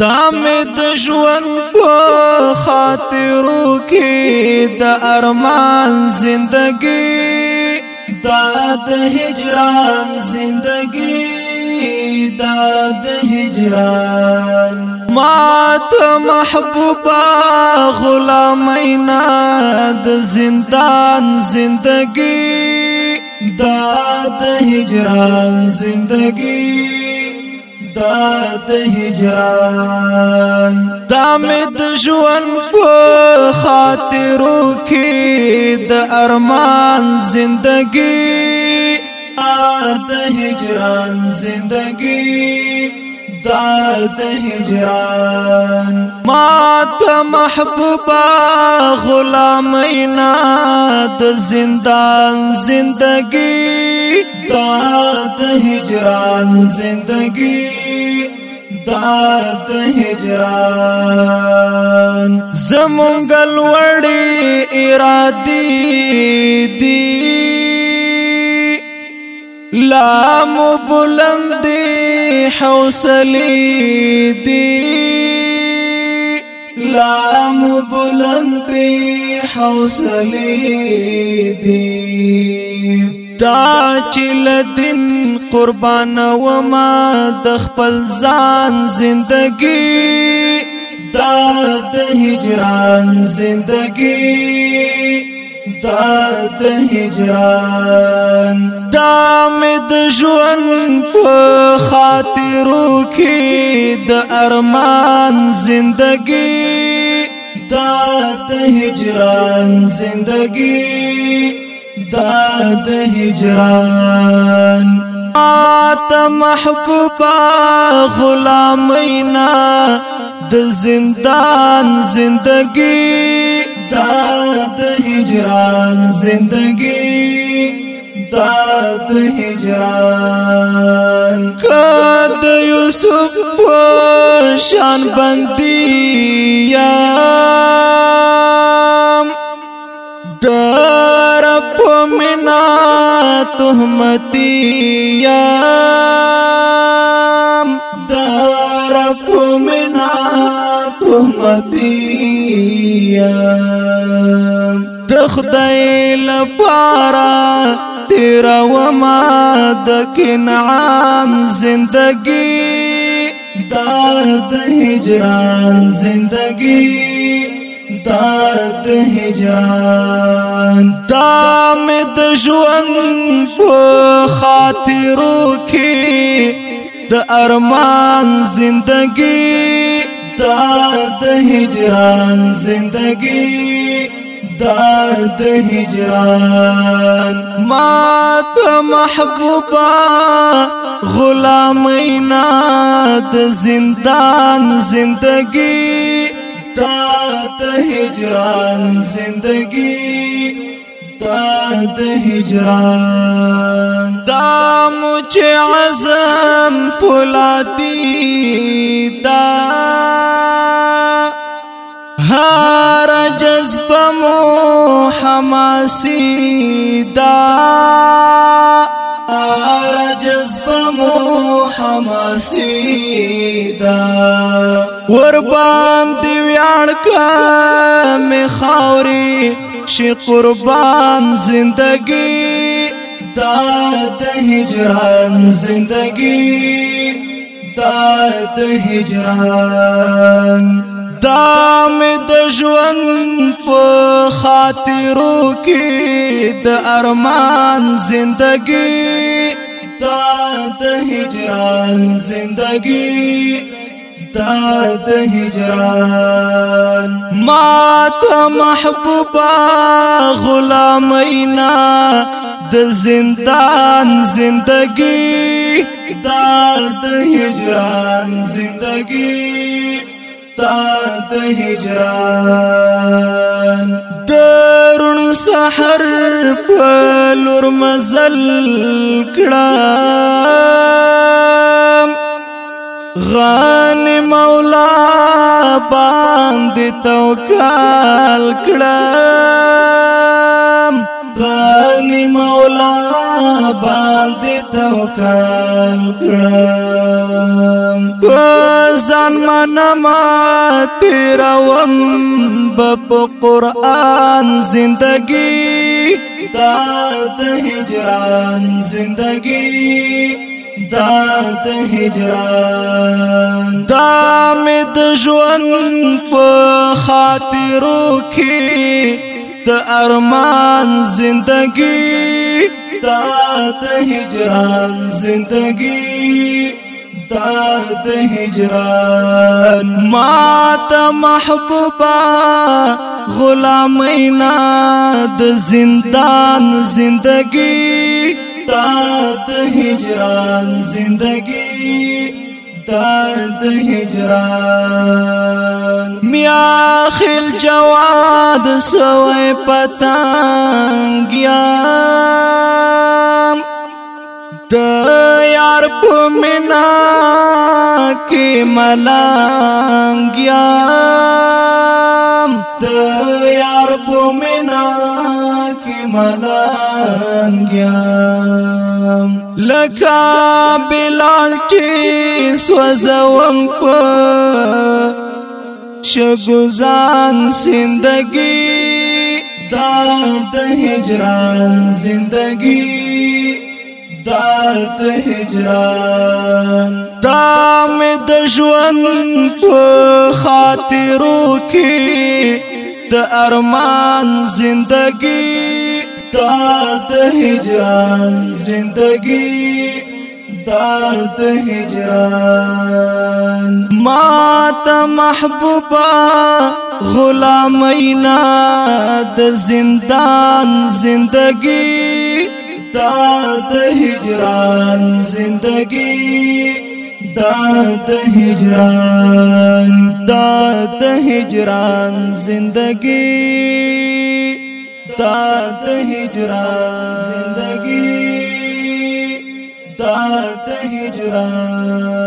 تام دشمن په خاطرو کې د ارمان زندگی دا د هجران زندگی دا د هجران مات محبوبا غلامینا د زندان زندگی دا د هجران زندگی تا د هجران دا مې د ژوند په خاطرو کې د ارمان زندگی د هجران زندگی دا د هجران ما ته محبوبا غلامینا د زندان زندگی دا د هجران زندگی دا د هجران زمونګل وړي ارادي دي لا مبلند حوصلي دي لا مبلند حوصلي دي چې لدین قربان و ما د خپل ځان زندگی دا د هجران زندگی دا د هجران دا مې د ژوند په خاطرو کې د ارمان زندگی دا د هجران زندگی تا د هجران تا محبوبا غلامینا د زندان زندگی دا د هجران زندگی دا د هجران کد یوسف شان بندی یا تهمتیام دارب منا تهمتیام دخدای لبارا تیرا وما دکنعان زندگی داد هجران زندگی داد هجران دا مې د ژوند په خاطرو کې د ارمان زندگی داد هجران زندگی داد هجران ما ته محبوبا غلامینا د زندان زندگی دا د هجران زندگی دا د هجران دا مو چې عزم فولادي دا هر جذبه مو حماسي دا هر جذبه مو حماسي دا ور باندې ویاړ کا می خاوري شي قربان زندگی دا د هجران زندگی دا د هجران دا می د ژوند په خاطرو کې د ارمان زندگی دا د هجران زندگی ستا د هجران ما ته محبوبا غلامینا د زندان زندگی دار د هجران زندگی دار د هجران درون سحر په لور مزل کړه غان مولا باندې توکل کړم غان مولا باندې توکل کړم ځان منما تیروم په قران زندگی دا د هجران زندگی دا د هجران دا مې د ژوند په خاطرو کې د ارمان زندگی دا د هجران زندگی دا د هجران ما ته محبوبا غلامینا د زندان زندگی دا د هجران زندگی دا د هجران میا خل جواد سوې پتانګیا د یار پمنا کی ملانگیام د یار پمنا کی ملانگیام لکا بلال چی سوزوم په شګوزان زندگی دا د هجران زندگی دارت هجران دا می د ژوند په خاطرو کې د ارمان زندگی دارت هجران زندگی دارت هجران ما ته محبوبا غلامینا د زندان زندگی دا د هجران زندگی دا د هجران دا د هجران زندگی دا د هجران زندگی دا د هجران